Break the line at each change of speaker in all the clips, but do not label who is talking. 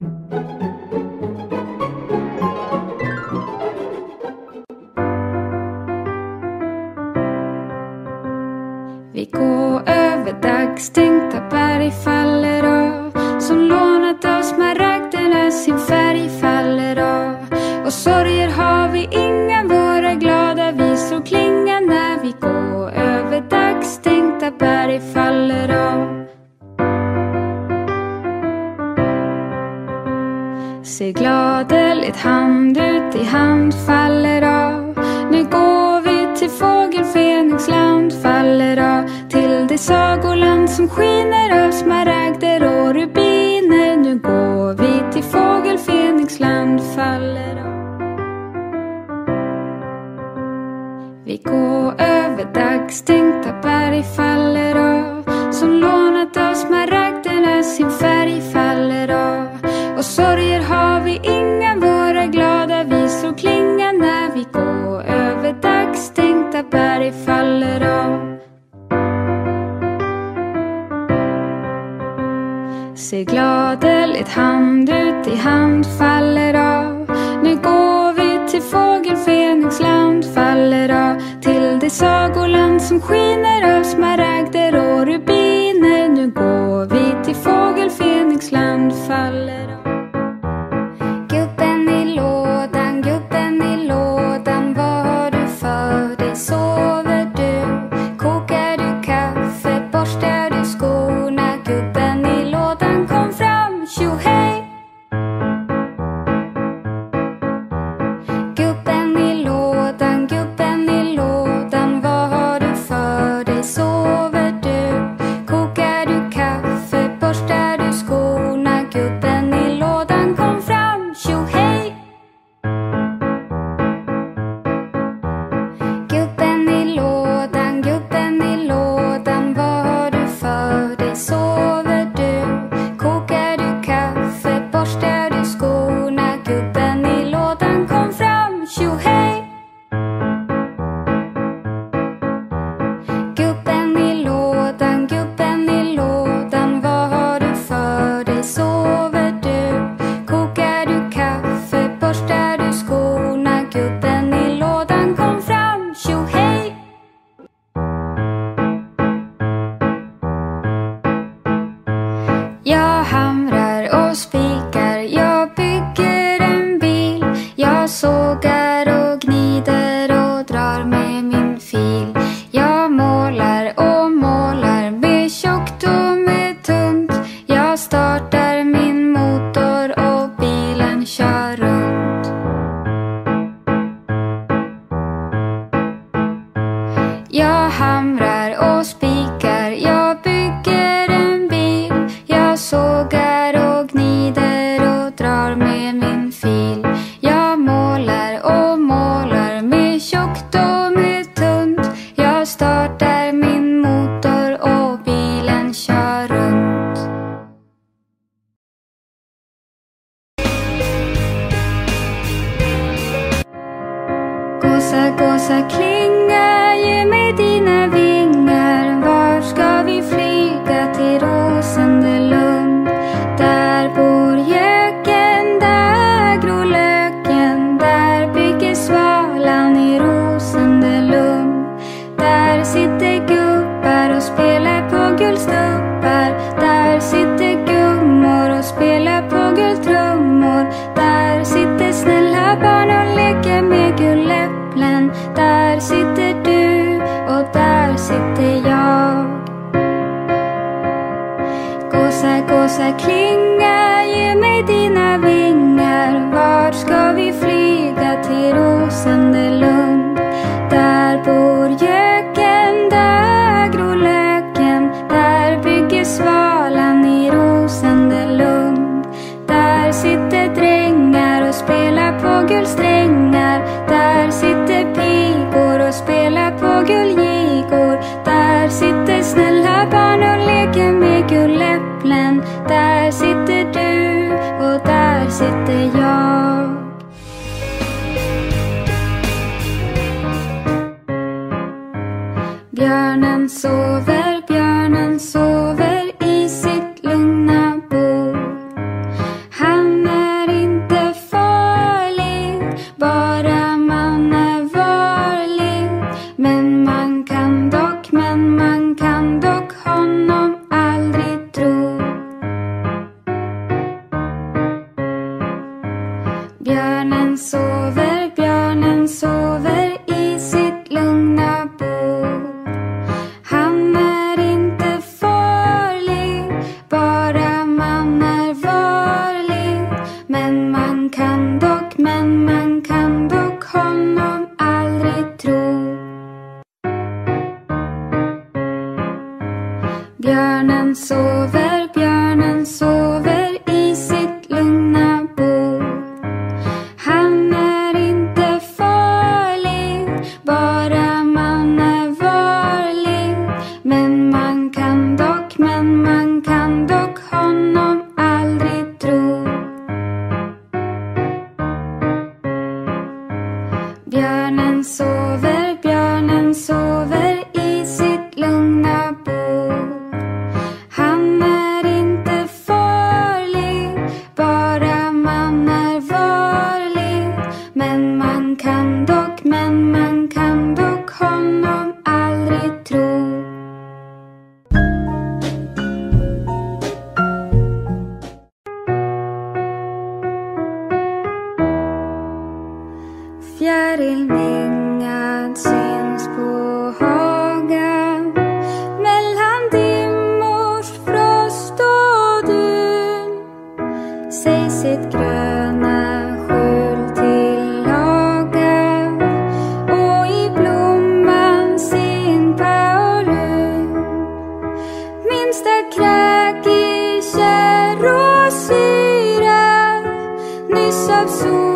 Vi går över dagstänkta berg faller av. Som lånat av smaragderna sin färg faller av. Och sorger har Se gladeligt hand ut i hand faller av. Nu går vi till fågel Fenixland faller av. Till det sagoland som skiner av smaragder och rubiner. Nu går vi till fågel Fenixland faller av. Vi går över dagstänkta berg faller av. Som lånat av smaragderna sin färg faller av. anfaller av rosa klinga, ge mig dina vingar. Var ska vi flyga till rosande lund? Där bor göken, där gror löken. Där bygger svalan i rosande lund. Där sitter gubbar och spelar på guldstubbar. Där sitter I clean. minsta kräk i kärr och syra nyss av sol.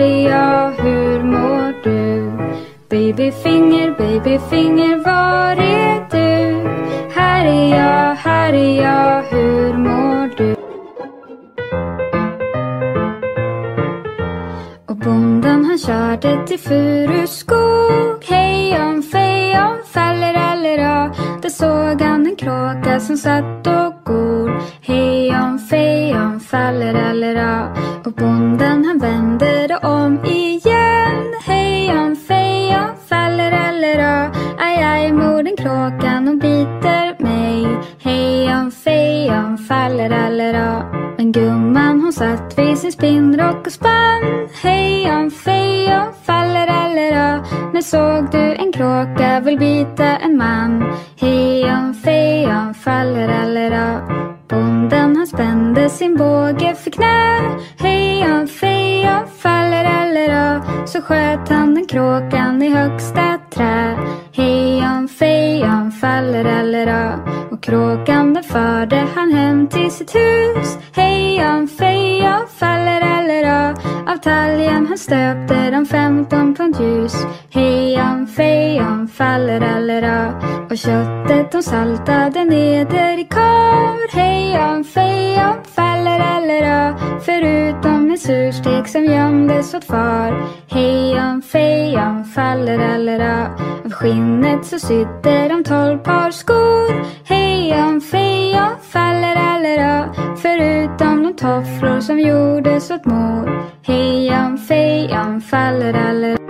är jag, hur mår du? Babyfinger, babyfinger, var är du? Här är jag, här är jag, hur mår du? Och bonden han körde till Furuskog Hej om fejon faller allra Där såg han en kråka som satt en kråka vill bita en man? Hejon fejon fallerallera. Bonden han spände sin båge för knä. Hejon fejon fallerallera. Så sköt han den kråkan i högsta trä. Hejon fejon fallerallera. Och kråkan den förde han hem till sitt hus. Hejon fejon fallerallera. Av talgen han stöpte de femton pund ljus. Hejon. Och köttet de saltade neder i kar. Hejon fejon fallerallera. Förutom en surstek som gömdes åt far. Hejon fejon fallerallera. Av skinnet så sydde de tolv par skor. Hejon fejon fallerallera. Förutom de tofflor som gjordes åt mor. Hejon fejon fallerallera. Huvud,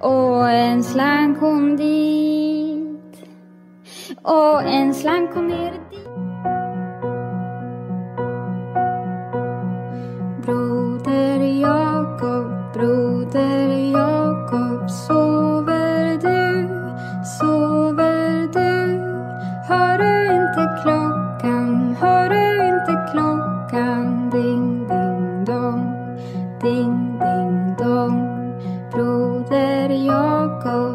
Och en slank hon dit. Och en slank hon ner dit. go